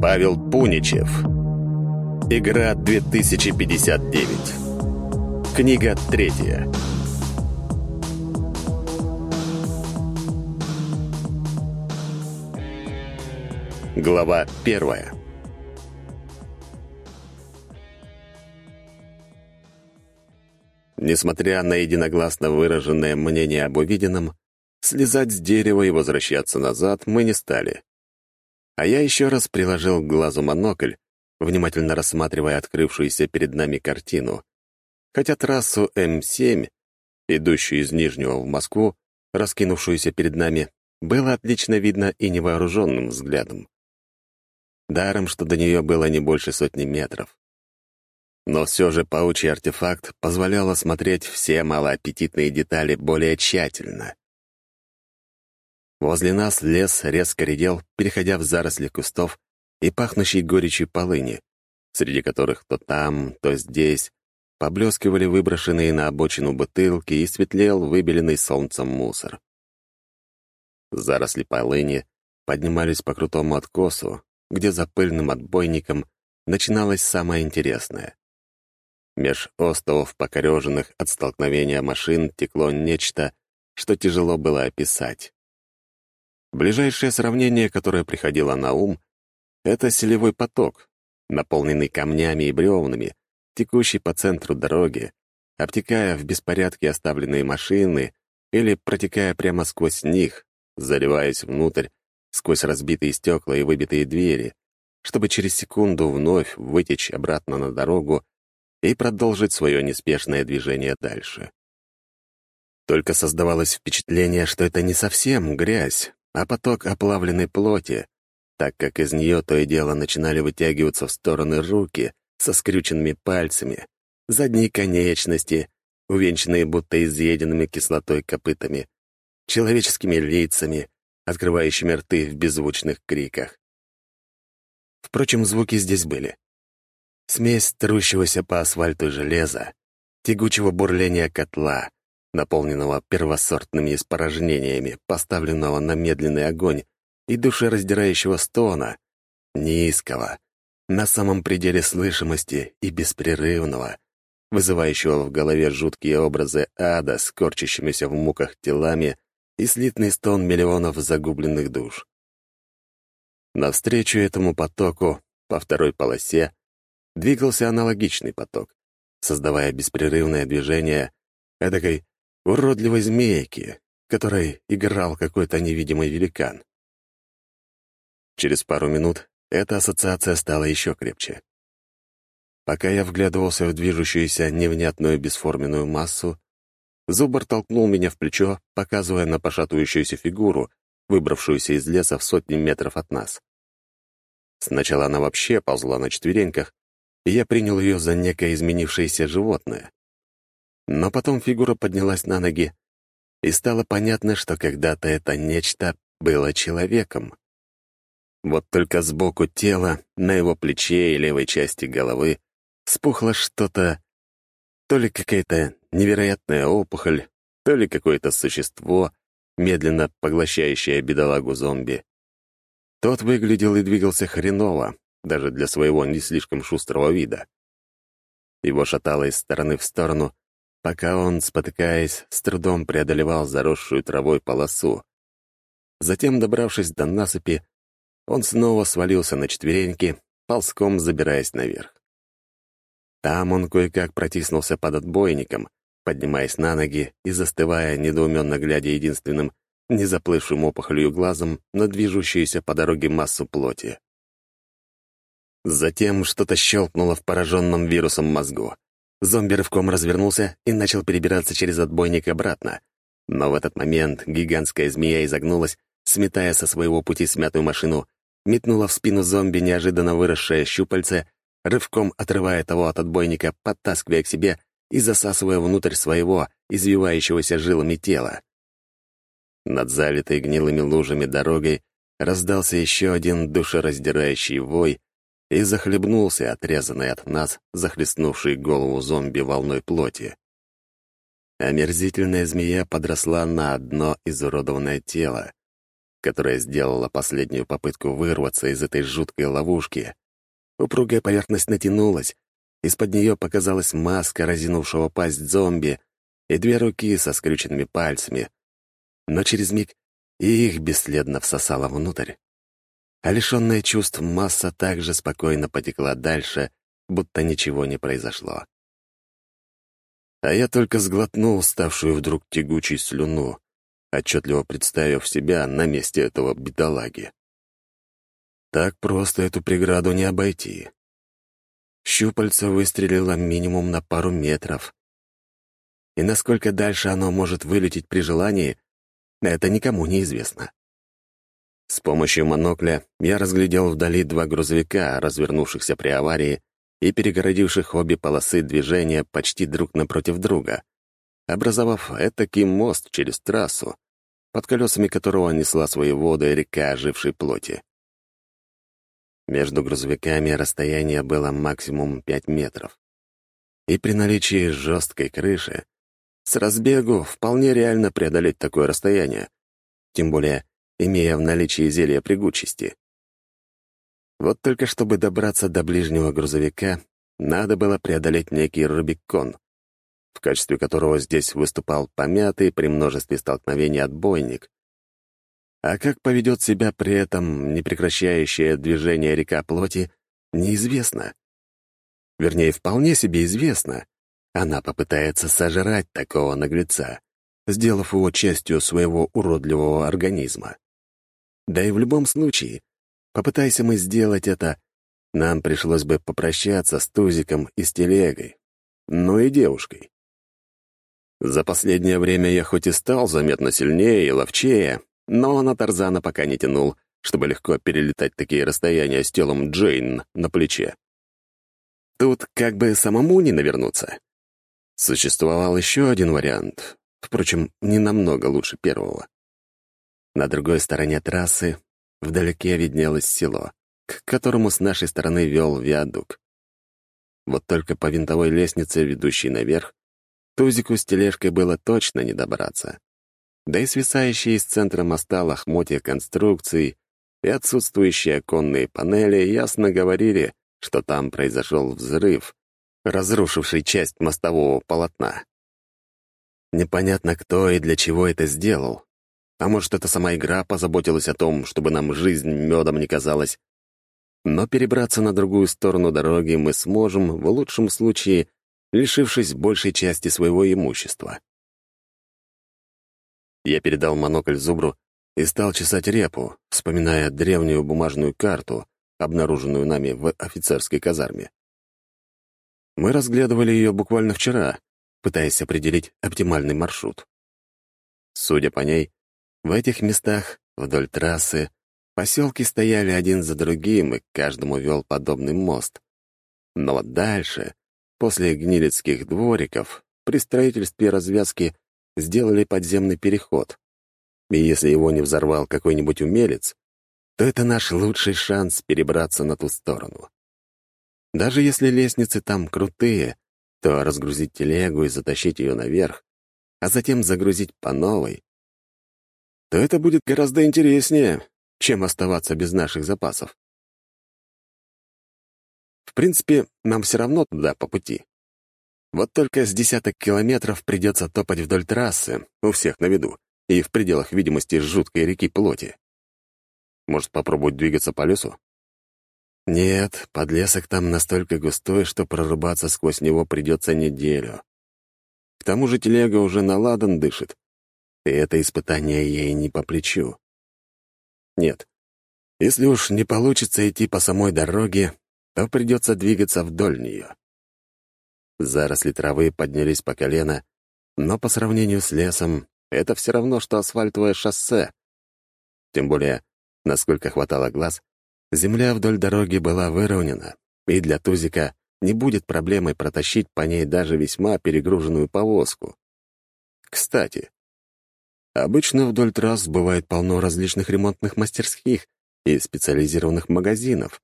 Павел Пуничев. Игра 2059. Книга третья. Глава первая. Несмотря на единогласно выраженное мнение об увиденном, слезать с дерева и возвращаться назад мы не стали. А я еще раз приложил к глазу монокль, внимательно рассматривая открывшуюся перед нами картину. Хотя трассу М7, идущую из Нижнего в Москву, раскинувшуюся перед нами, было отлично видно и невооруженным взглядом. Даром, что до нее было не больше сотни метров. Но все же паучий артефакт позволял осмотреть все малоаппетитные детали более тщательно. Возле нас лес резко редел, переходя в заросли кустов и пахнущей горечью полыни, среди которых то там, то здесь поблескивали выброшенные на обочину бутылки и светлел выбеленный солнцем мусор. Заросли полыни поднимались по крутому откосу, где за пыльным отбойником начиналось самое интересное. Меж остовов, покореженных от столкновения машин, текло нечто, что тяжело было описать. Ближайшее сравнение, которое приходило на ум, это селевой поток, наполненный камнями и бревнами, текущий по центру дороги, обтекая в беспорядке оставленные машины или протекая прямо сквозь них, заливаясь внутрь, сквозь разбитые стекла и выбитые двери, чтобы через секунду вновь вытечь обратно на дорогу и продолжить свое неспешное движение дальше. Только создавалось впечатление, что это не совсем грязь, а поток оплавленной плоти, так как из нее то и дело начинали вытягиваться в стороны руки со скрюченными пальцами, задние конечности, увенчанные будто изъеденными кислотой копытами, человеческими лицами, открывающими рты в беззвучных криках. Впрочем, звуки здесь были. Смесь трущегося по асфальту железа, тягучего бурления котла, наполненного первосортными испорожнениями, поставленного на медленный огонь, и душераздирающего стона, низкого, на самом пределе слышимости и беспрерывного, вызывающего в голове жуткие образы ада с корчащимися в муках телами и слитный стон миллионов загубленных душ. Навстречу этому потоку, по второй полосе, двигался аналогичный поток, создавая беспрерывное движение эдакой уродливой змейки, которой играл какой-то невидимый великан. Через пару минут эта ассоциация стала еще крепче. Пока я вглядывался в движущуюся невнятную бесформенную массу, Зубр толкнул меня в плечо, показывая на пошатывающуюся фигуру, выбравшуюся из леса в сотни метров от нас. Сначала она вообще ползла на четвереньках, и я принял ее за некое изменившееся животное. Но потом фигура поднялась на ноги, и стало понятно, что когда-то это нечто было человеком. Вот только сбоку тела, на его плече и левой части головы, спухло что-то, то ли какая-то невероятная опухоль, то ли какое-то существо, медленно поглощающее бедолагу зомби. Тот выглядел и двигался хреново, даже для своего не слишком шустрого вида. Его шатало из стороны в сторону, пока он, спотыкаясь, с трудом преодолевал заросшую травой полосу. Затем, добравшись до насыпи, он снова свалился на четвереньки, ползком забираясь наверх. Там он кое-как протиснулся под отбойником, поднимаясь на ноги и застывая, недоуменно глядя единственным, не заплывшим опухолью глазом на движущуюся по дороге массу плоти. Затем что-то щелкнуло в пораженном вирусом мозгу. Зомби рывком развернулся и начал перебираться через отбойник обратно. Но в этот момент гигантская змея изогнулась, сметая со своего пути смятую машину, метнула в спину зомби неожиданно выросшее щупальце, рывком отрывая того от отбойника, подтаскивая к себе и засасывая внутрь своего, извивающегося жилами тела. Над залитой гнилыми лужами дорогой раздался еще один душераздирающий вой, и захлебнулся, отрезанный от нас, захлестнувший голову зомби волной плоти. Омерзительная змея подросла на одно изуродованное тело, которая сделала последнюю попытку вырваться из этой жуткой ловушки. Упругая поверхность натянулась, из-под нее показалась маска разинувшего пасть зомби и две руки со скрюченными пальцами. Но через миг и их бесследно всосала внутрь. А лишенная чувств масса также спокойно потекла дальше, будто ничего не произошло. А я только сглотнул ставшую вдруг тягучей слюну, отчетливо представив себя на месте этого бедолаги. Так просто эту преграду не обойти. Щупальце выстрелило минимум на пару метров. И насколько дальше оно может вылететь при желании, это никому не известно. С помощью монокля я разглядел вдали два грузовика, развернувшихся при аварии и перегородивших обе полосы движения почти друг напротив друга, образовав этакий мост через трассу, под колесами которого несла свои воды река ожившей плоти. Между грузовиками расстояние было максимум 5 метров. И при наличии жесткой крыши с разбегу вполне реально преодолеть такое расстояние, тем более имея в наличии зелье прыгучести. Вот только чтобы добраться до ближнего грузовика, надо было преодолеть некий Рубикон, в качестве которого здесь выступал помятый при множестве столкновений отбойник. А как поведет себя при этом непрекращающее движение река плоти, неизвестно. Вернее, вполне себе известно. Она попытается сожрать такого наглеца, сделав его частью своего уродливого организма. Да и в любом случае, попытайся мы сделать это, нам пришлось бы попрощаться с Тузиком и с телегой, ну и девушкой. За последнее время я хоть и стал заметно сильнее и ловчее, но на Тарзана пока не тянул, чтобы легко перелетать такие расстояния с телом Джейн на плече. Тут как бы самому не навернуться. Существовал еще один вариант, впрочем, не намного лучше первого. На другой стороне трассы вдалеке виднелось село, к которому с нашей стороны вел виадук. Вот только по винтовой лестнице, ведущей наверх, Тузику с тележкой было точно не добраться. Да и свисающие из центра моста лохмотья конструкций и отсутствующие оконные панели ясно говорили, что там произошел взрыв, разрушивший часть мостового полотна. Непонятно, кто и для чего это сделал. А может, это сама игра позаботилась о том, чтобы нам жизнь медом не казалась. Но перебраться на другую сторону дороги мы сможем, в лучшем случае, лишившись большей части своего имущества. Я передал монокль Зубру и стал чесать репу, вспоминая древнюю бумажную карту, обнаруженную нами в офицерской казарме. Мы разглядывали ее буквально вчера, пытаясь определить оптимальный маршрут. Судя по ней, в этих местах, вдоль трассы, поселки стояли один за другим, и к каждому вел подобный мост. Но вот дальше, После гнилецких двориков при строительстве развязки сделали подземный переход. И если его не взорвал какой-нибудь умелец, то это наш лучший шанс перебраться на ту сторону. Даже если лестницы там крутые, то разгрузить телегу и затащить ее наверх, а затем загрузить по новой, то это будет гораздо интереснее, чем оставаться без наших запасов. В принципе, нам все равно туда по пути. Вот только с десяток километров придется топать вдоль трассы, у всех на виду, и в пределах видимости жуткой реки плоти. Может, попробовать двигаться по лесу? Нет, подлесок там настолько густой, что прорубаться сквозь него придется неделю. К тому же телега уже на ладан дышит, и это испытание ей не по плечу. Нет, если уж не получится идти по самой дороге, то придется двигаться вдоль нее. Заросли травы поднялись по колено, но по сравнению с лесом это все равно, что асфальтовое шоссе. Тем более, насколько хватало глаз, земля вдоль дороги была выровнена, и для Тузика не будет проблемой протащить по ней даже весьма перегруженную повозку. Кстати, обычно вдоль трасс бывает полно различных ремонтных мастерских и специализированных магазинов,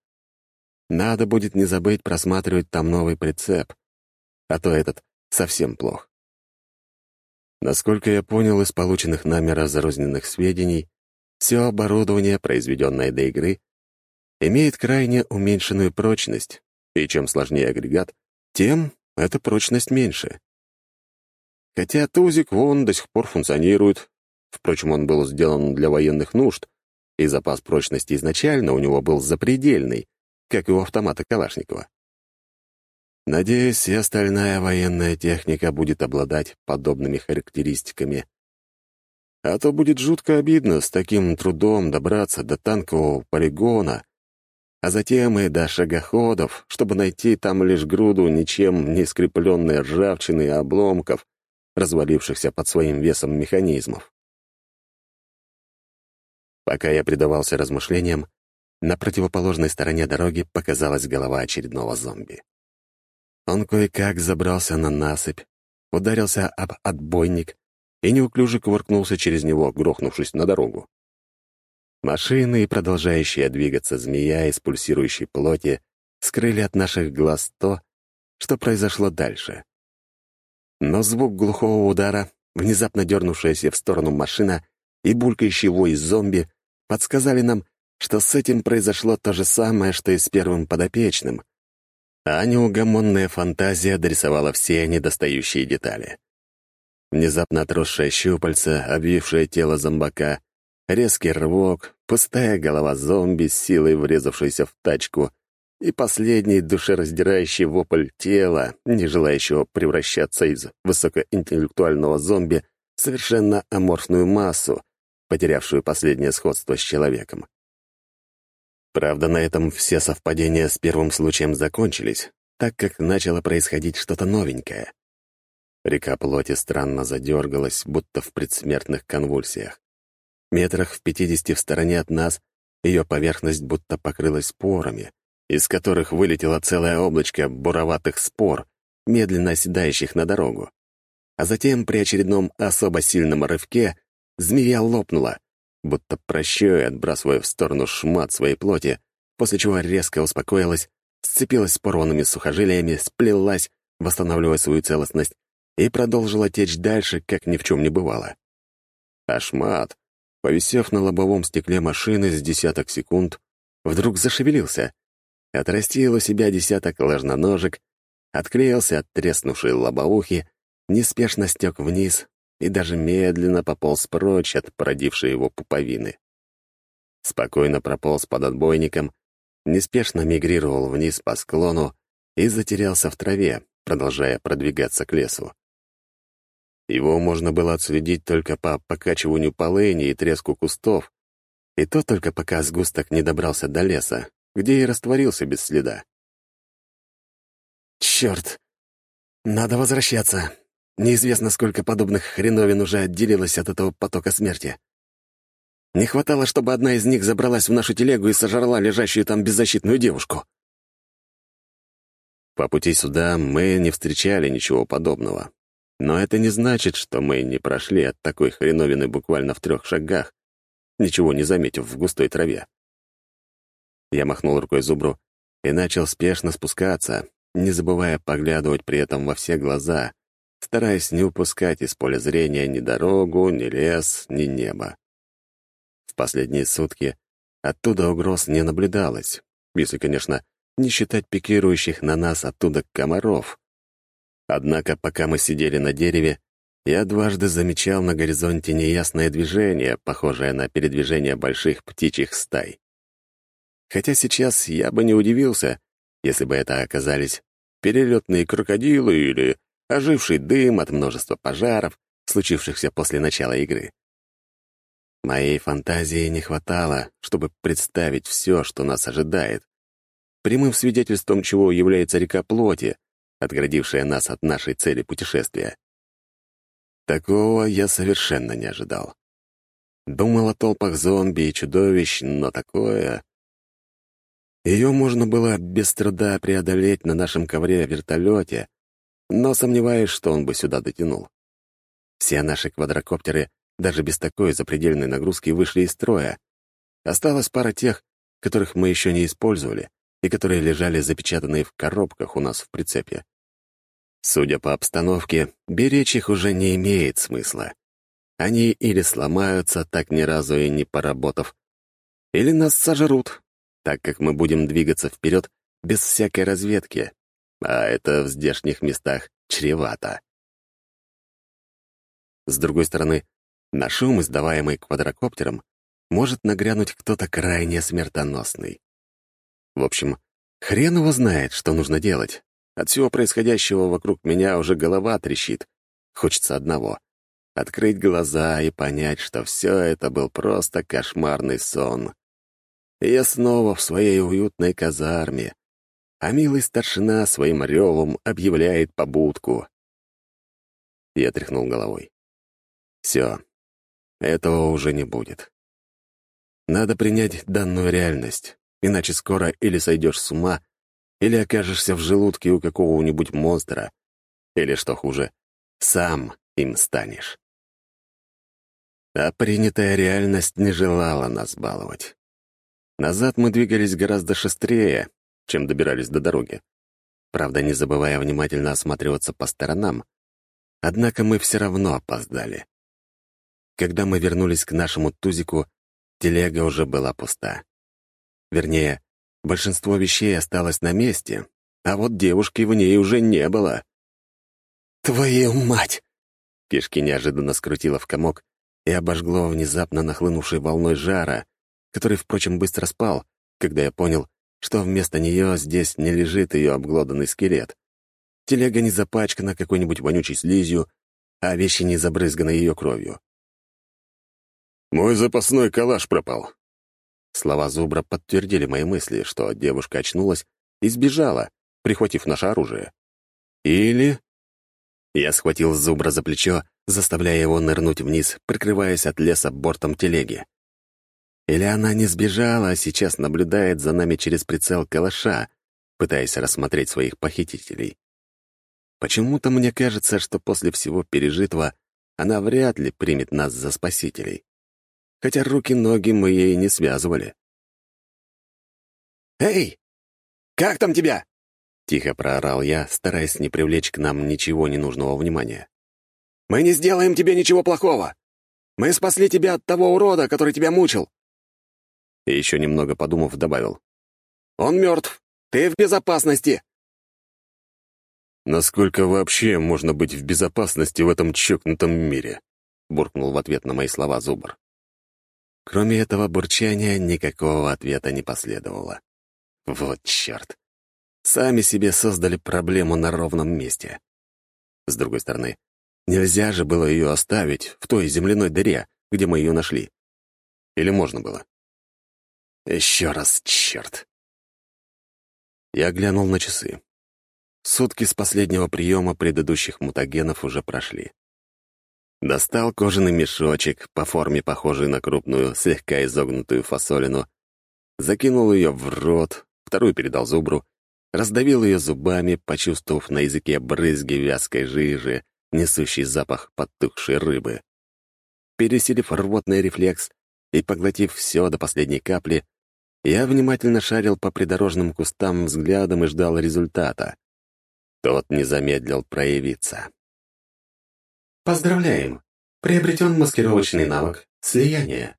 надо будет не забыть просматривать там новый прицеп, а то этот совсем плох. Насколько я понял из полученных нами разрозненных сведений, все оборудование, произведенное до игры, имеет крайне уменьшенную прочность, и чем сложнее агрегат, тем эта прочность меньше. Хотя тузик вон до сих пор функционирует. Впрочем, он был сделан для военных нужд, и запас прочности изначально у него был запредельный, как и у автомата Калашникова. Надеюсь, и остальная военная техника будет обладать подобными характеристиками. А то будет жутко обидно с таким трудом добраться до танкового полигона, а затем и до шагоходов, чтобы найти там лишь груду ничем не скрепленной ржавчины и обломков, развалившихся под своим весом механизмов. Пока я предавался размышлениям, на противоположной стороне дороги показалась голова очередного зомби. Он кое-как забрался на насыпь, ударился об отбойник и неуклюже кувыркнулся через него, грохнувшись на дорогу. Машины и продолжающая двигаться змея из пульсирующей плоти скрыли от наших глаз то, что произошло дальше. Но звук глухого удара, внезапно дернувшаяся в сторону машина и булькающий вой зомби подсказали нам, что с этим произошло то же самое, что и с первым подопечным, а неугомонная фантазия дорисовала все недостающие детали. Внезапно отросшее щупальце, обвившее тело зомбака, резкий рывок, пустая голова зомби с силой врезавшаяся в тачку и последний душераздирающий вопль тела, не желающего превращаться из высокоинтеллектуального зомби в совершенно аморфную массу, потерявшую последнее сходство с человеком. Правда, на этом все совпадения с первым случаем закончились, так как начало происходить что-то новенькое. Река плоти странно задергалась, будто в предсмертных конвульсиях. Метрах в пятидесяти в стороне от нас ее поверхность будто покрылась порами, из которых вылетело целое облачко буроватых спор, медленно оседающих на дорогу. А затем при очередном особо сильном рывке змея лопнула, будто прощая, отбрасывая в сторону шмат своей плоти, после чего резко успокоилась, сцепилась с порванными сухожилиями, сплелась, восстанавливая свою целостность, и продолжила течь дальше, как ни в чем не бывало. Ашмат, повисев на лобовом стекле машины с десяток секунд, вдруг зашевелился, отрастил у себя десяток ложноножек, отклеился от треснувшей лобовухи, неспешно стек вниз и даже медленно пополз прочь от породившей его пуповины. Спокойно прополз под отбойником, неспешно мигрировал вниз по склону и затерялся в траве, продолжая продвигаться к лесу. Его можно было отследить только по покачиванию полыни и треску кустов, и то только пока сгусток не добрался до леса, где и растворился без следа. «Черт! Надо возвращаться. Неизвестно, сколько подобных хреновин уже отделилось от этого потока смерти. Не хватало, чтобы одна из них забралась в нашу телегу и сожрала лежащую там беззащитную девушку». По пути сюда мы не встречали ничего подобного. Но это не значит, что мы не прошли от такой хреновины буквально в трех шагах, ничего не заметив в густой траве. Я махнул рукой зубру и начал спешно спускаться, не забывая поглядывать при этом во все глаза, стараясь не упускать из поля зрения ни дорогу, ни лес, ни небо. В последние сутки оттуда угроз не наблюдалось, если, конечно, не считать пикирующих на нас оттуда комаров, Однако, пока мы сидели на дереве, я дважды замечал на горизонте неясное движение, похожее на передвижение больших птичьих стай. Хотя сейчас я бы не удивился, если бы это оказались перелетные крокодилы или оживший дым от множества пожаров, случившихся после начала игры. Моей фантазии не хватало, чтобы представить все, что нас ожидает, прямым свидетельством чего является река плоти, отгородившая нас от нашей цели путешествия. Такого я совершенно не ожидал. Думал о толпах зомби и чудовищ, но такое... Ее можно было без труда преодолеть на нашем ковре-вертолете, но сомневаюсь, что он бы сюда дотянул. Все наши квадрокоптеры даже без такой запредельной нагрузки вышли из строя. Осталась пара тех, которых мы еще не использовали и которые лежали запечатанные в коробках у нас в прицепе. Судя по обстановке, беречь их уже не имеет смысла. они или сломаются, так ни разу и не поработав, или нас сожрут, так как мы будем двигаться вперед без всякой разведки, а это в здешних местах чревато. С другой стороны, на шум, издаваемый квадрокоптером, может нагрянуть кто-то крайне смертоносный. В общем, хрен его знает, что нужно делать. От всего происходящего вокруг меня уже голова трещит. Хочется одного — открыть глаза и понять, что все это был просто кошмарный сон. И я снова в своей уютной казарме, а милый старшина своим ревом объявляет побудку. Я тряхнул головой. Все, этого уже не будет. Надо принять данную реальность, иначе скоро или сойдешь с ума, или окажешься в желудке у какого-нибудь монстра, или, что хуже, сам им станешь. А принятая реальность не желала нас баловать. Назад мы двигались гораздо шустрее, чем добирались до дороги. Правда, не забывая внимательно осматриваться по сторонам. Однако мы все равно опоздали. Когда мы вернулись к нашему тузику, телега уже была пуста. Вернее, большинство вещей осталось на месте, а вот девушки в ней уже не было. «Твою мать!» Кишки неожиданно скрутило в комок и обожгло внезапно нахлынувшей волной жара, который, впрочем, быстро спал, когда я понял, что вместо нее здесь не лежит ее обглоданный скелет. Телега не запачкана какой-нибудь вонючей слизью, а вещи не забрызганы ее кровью. «Мой запасной калаш пропал». Слова Зубра подтвердили мои мысли, что девушка очнулась и сбежала, прихватив наше оружие. Или... Я схватил Зубра за плечо, заставляя его нырнуть вниз, прикрываясь от леса бортом телеги. Или она не сбежала, а сейчас наблюдает за нами через прицел калаша, пытаясь рассмотреть своих похитителей. Почему-то мне кажется, что после всего пережитого она вряд ли примет нас за спасителей хотя руки-ноги мы ей не связывали. «Эй, как там тебя?» — тихо проорал я, стараясь не привлечь к нам ничего ненужного внимания. «Мы не сделаем тебе ничего плохого. Мы спасли тебя от того урода, который тебя мучил». И еще немного подумав, добавил. «Он мертв. Ты в безопасности». «Насколько вообще можно быть в безопасности в этом чокнутом мире?» — буркнул в ответ на мои слова Зубр. Кроме этого бурчания никакого ответа не последовало. Вот черт. Сами себе создали проблему на ровном месте. С другой стороны, нельзя же было ее оставить в той земляной дыре, где мы ее нашли. Или можно было? Еще раз, черт. Я глянул на часы. Сутки с последнего приема предыдущих мутагенов уже прошли. Достал кожаный мешочек, по форме похожий на крупную, слегка изогнутую фасолину, закинул ее в рот, вторую передал зубру, раздавил ее зубами, почувствовав на языке брызги вязкой жижи, несущий запах подтухшей рыбы. Пересилив рвотный рефлекс и поглотив все до последней капли, я внимательно шарил по придорожным кустам взглядом и ждал результата. Тот не замедлил проявиться. Поздравляем! Приобретен маскировочный навык «Слияние».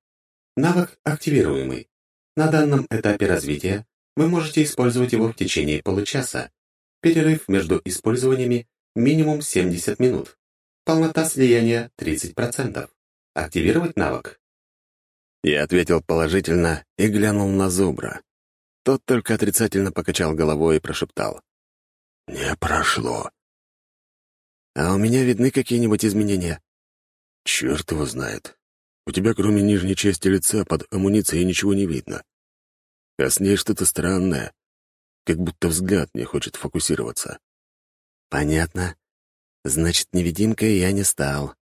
Навык активируемый. На данном этапе развития вы можете использовать его в течение получаса. Перерыв между использованиями минимум 70 минут. Полнота слияния 30%. Активировать навык. Я ответил положительно и глянул на Зубра. Тот только отрицательно покачал головой и прошептал. «Не прошло. А у меня видны какие-нибудь изменения?» «Черт его знает. У тебя, кроме нижней части лица, под амуницией ничего не видно. А с ней что-то странное, как будто взгляд не хочет фокусироваться». «Понятно. Значит, невидимкой я не стал».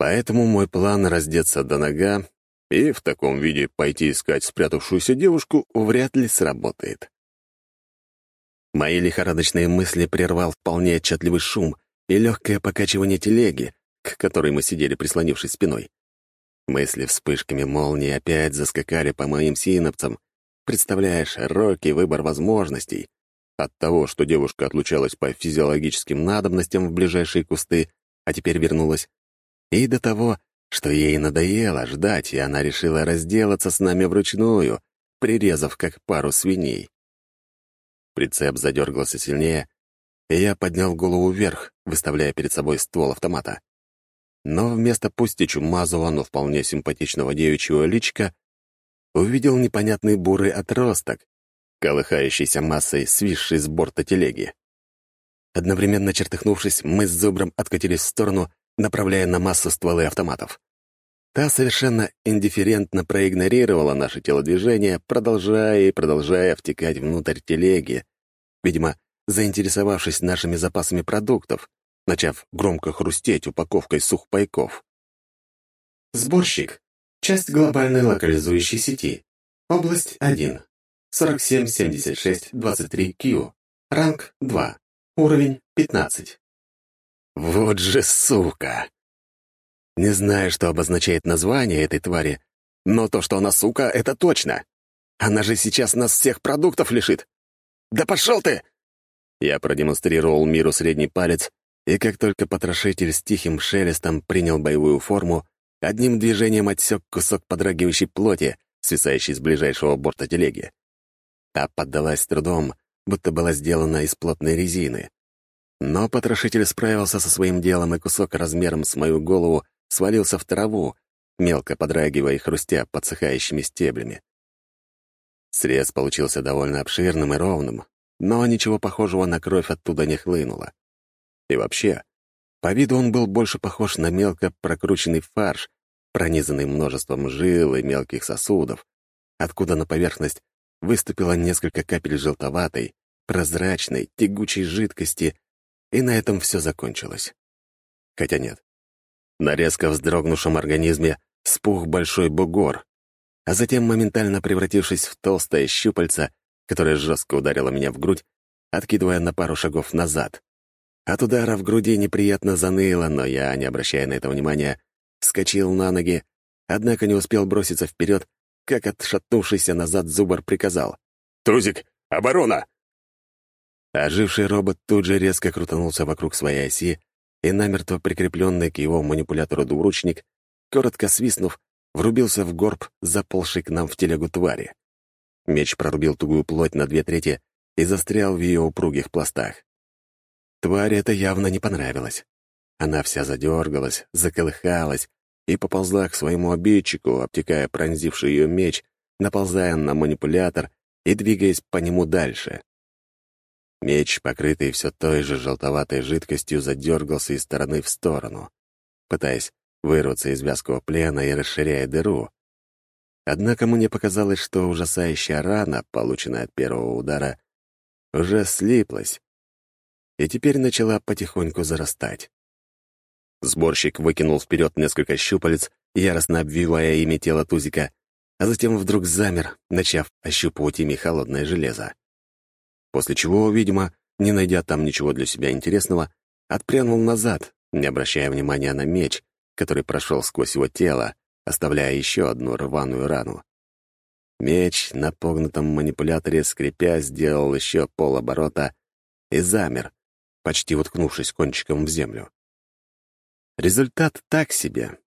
Поэтому мой план раздеться до нога и в таком виде пойти искать спрятавшуюся девушку вряд ли сработает. Мои лихорадочные мысли прервал вполне отчетливый шум и легкое покачивание телеги, к которой мы сидели, прислонившись спиной. Мысли вспышками молнии опять заскакали по моим синапсам, представляя широкий выбор возможностей. От того, что девушка отлучалась по физиологическим надобностям в ближайшие кусты, а теперь вернулась, И до того, что ей надоело ждать, и она решила разделаться с нами вручную, прирезав как пару свиней. Прицеп задергался сильнее, и я поднял голову вверх, выставляя перед собой ствол автомата. Но вместо пусть чумазого, но вполне симпатичного девичьего личка увидел непонятный бурый отросток, колыхающийся массой, свисший с борта телеги. Одновременно чертыхнувшись, мы с Зубром откатились в сторону, направляя на массу стволы автоматов. Та совершенно индифферентно проигнорировала наше телодвижение, продолжая и продолжая втекать внутрь телеги, видимо, заинтересовавшись нашими запасами продуктов, начав громко хрустеть упаковкой сухпайков. Сборщик. Часть глобальной локализующей сети. Область 1. 4776-23Q. Ранг 2. Уровень 15. Вот же сука! Не знаю, что обозначает название этой твари, но то, что она сука, это точно. Она же сейчас нас всех продуктов лишит. Да пошел ты! Я продемонстрировал миру средний палец, и как только потрошитель с тихим шелестом принял боевую форму, одним движением отсек кусок подрагивающей плоти, свисающей с ближайшего борта телеги. Та поддалась трудом, будто была сделана из плотной резины. Но потрошитель справился со своим делом, и кусок размером с мою голову свалился в траву, мелко подрагивая и хрустя подсыхающими стеблями. Срез получился довольно обширным и ровным, но ничего похожего на кровь оттуда не хлынуло. И вообще, по виду он был больше похож на мелко прокрученный фарш, пронизанный множеством жил и мелких сосудов, откуда на поверхность выступило несколько капель желтоватой, прозрачной, тягучей жидкости, и на этом все закончилось. Хотя нет. На резко вздрогнувшем организме спух большой бугор, а затем, моментально превратившись в толстое щупальце, которое жестко ударило меня в грудь, откидывая на пару шагов назад. От удара в груди неприятно заныло, но я, не обращая на это внимания, вскочил на ноги, однако не успел броситься вперед, как отшатнувшийся назад зубр приказал. «Тузик, оборона!» Оживший робот тут же резко крутанулся вокруг своей оси, и намертво прикрепленный к его манипулятору двуручник, коротко свистнув, врубился в горб, заползший к нам в телегу твари. Меч прорубил тугую плоть на две трети и застрял в ее упругих пластах. Твари это явно не понравилось. Она вся задергалась, заколыхалась и поползла к своему обидчику, обтекая пронзивший ее меч, наползая на манипулятор и двигаясь по нему дальше. Меч, покрытый все той же желтоватой жидкостью, задергался из стороны в сторону, пытаясь вырваться из вязкого плена и расширяя дыру. Однако мне показалось, что ужасающая рана, полученная от первого удара, уже слиплась, и теперь начала потихоньку зарастать. Сборщик выкинул вперед несколько щупалец, яростно обвивая ими тело Тузика, а затем вдруг замер, начав ощупывать ими холодное железо. После чего, видимо, не найдя там ничего для себя интересного, отпрянул назад, не обращая внимания на меч, который прошел сквозь его тело, оставляя еще одну рваную рану. Меч на погнутом манипуляторе, скрипя, сделал еще полоборота и замер, почти уткнувшись кончиком в землю. Результат так себе.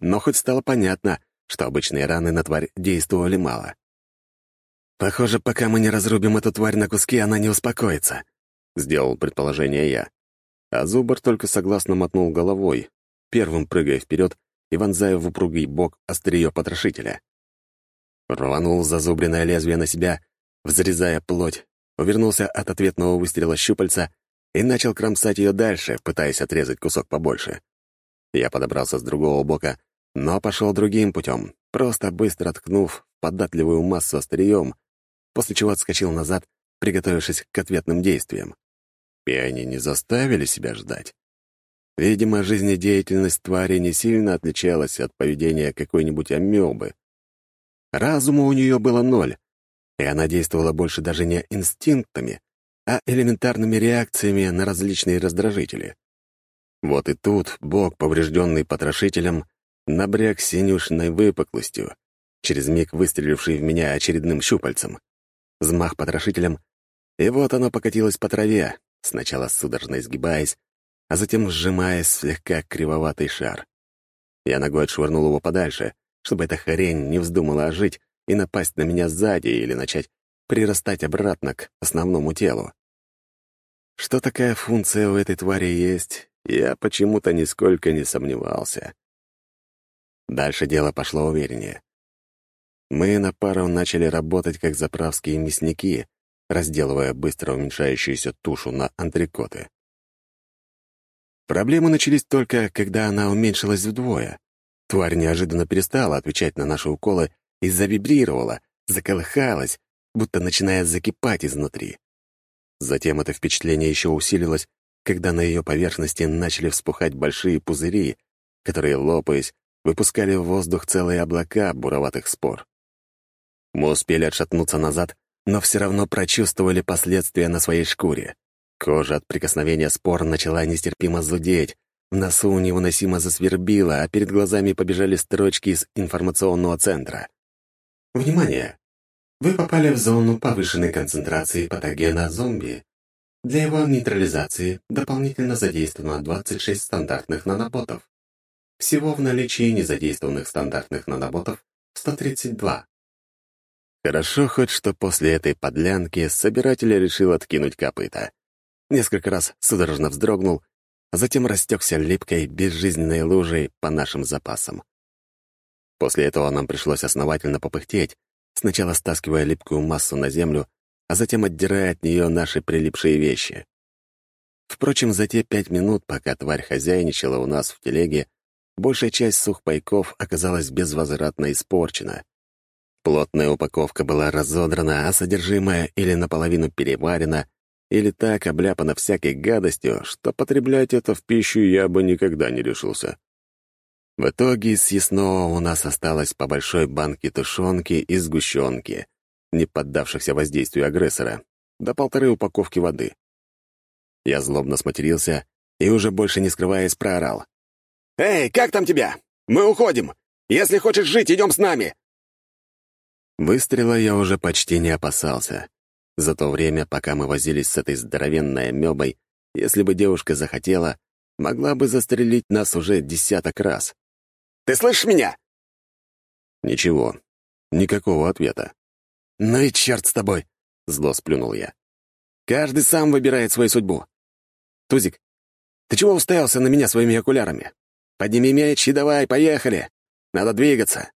Но хоть стало понятно, что обычные раны на тварь действовали мало. «Похоже, пока мы не разрубим эту тварь на куски, она не успокоится», — сделал предположение я. А Зубр только согласно мотнул головой, первым прыгая вперед и вонзая в упругий бок острие потрошителя. Рванул зазубренное лезвие на себя, взрезая плоть, увернулся от ответного выстрела щупальца и начал кромсать ее дальше, пытаясь отрезать кусок побольше. Я подобрался с другого бока, но пошел другим путем, просто быстро ткнув податливую массу острием, после чего отскочил назад, приготовившись к ответным действиям. И они не заставили себя ждать. Видимо, жизнедеятельность твари не сильно отличалась от поведения какой-нибудь амебы. Разума у нее было ноль, и она действовала больше даже не инстинктами, а элементарными реакциями на различные раздражители. Вот и тут бог, поврежденный потрошителем, набряк синюшной выпуклостью, через миг выстреливший в меня очередным щупальцем. Взмах потрошителем, и вот оно покатилось по траве, сначала судорожно изгибаясь, а затем сжимаясь слегка кривоватый шар. Я ногой отшвырнул его подальше, чтобы эта хрень не вздумала ожить и напасть на меня сзади или начать прирастать обратно к основному телу. Что такая функция у этой твари есть, я почему-то нисколько не сомневался. Дальше дело пошло увереннее. Мы на пару начали работать как заправские мясники, разделывая быстро уменьшающуюся тушу на антрикоты. Проблемы начались только, когда она уменьшилась вдвое. Тварь неожиданно перестала отвечать на наши уколы и завибрировала, заколыхалась, будто начиная закипать изнутри. Затем это впечатление еще усилилось, когда на ее поверхности начали вспухать большие пузыри, которые, лопаясь, выпускали в воздух целые облака буроватых спор. Мы успели отшатнуться назад, но все равно прочувствовали последствия на своей шкуре. Кожа от прикосновения спор начала нестерпимо зудеть, в носу невыносимо засвербило, а перед глазами побежали строчки из информационного центра. «Внимание! Вы попали в зону повышенной концентрации патогена зомби. Для его нейтрализации дополнительно задействовано 26 стандартных наноботов. Всего в наличии незадействованных стандартных наноботов 132. Хорошо хоть, что после этой подлянки собиратель решил откинуть копыта. Несколько раз судорожно вздрогнул, а затем растекся липкой, безжизненной лужей по нашим запасам. После этого нам пришлось основательно попыхтеть, сначала стаскивая липкую массу на землю, а затем отдирая от нее наши прилипшие вещи. Впрочем, за те пять минут, пока тварь хозяйничала у нас в телеге, большая часть сухпайков оказалась безвозвратно испорчена. Плотная упаковка была разодрана, а содержимое или наполовину переварено, или так обляпано всякой гадостью, что потреблять это в пищу я бы никогда не решился. В итоге из съестного у нас осталось по большой банке тушенки и сгущенки, не поддавшихся воздействию агрессора, до полторы упаковки воды. Я злобно сматерился и уже больше не скрываясь проорал. «Эй, как там тебя? Мы уходим! Если хочешь жить, идем с нами!» Выстрела я уже почти не опасался. За то время, пока мы возились с этой здоровенной мёбой, если бы девушка захотела, могла бы застрелить нас уже десяток раз. Ты слышишь меня?» Ничего. Никакого ответа. «Ну и черт с тобой!» — зло сплюнул я. «Каждый сам выбирает свою судьбу. Тузик, ты чего уставился на меня своими окулярами? Подними меч и давай, поехали! Надо двигаться!»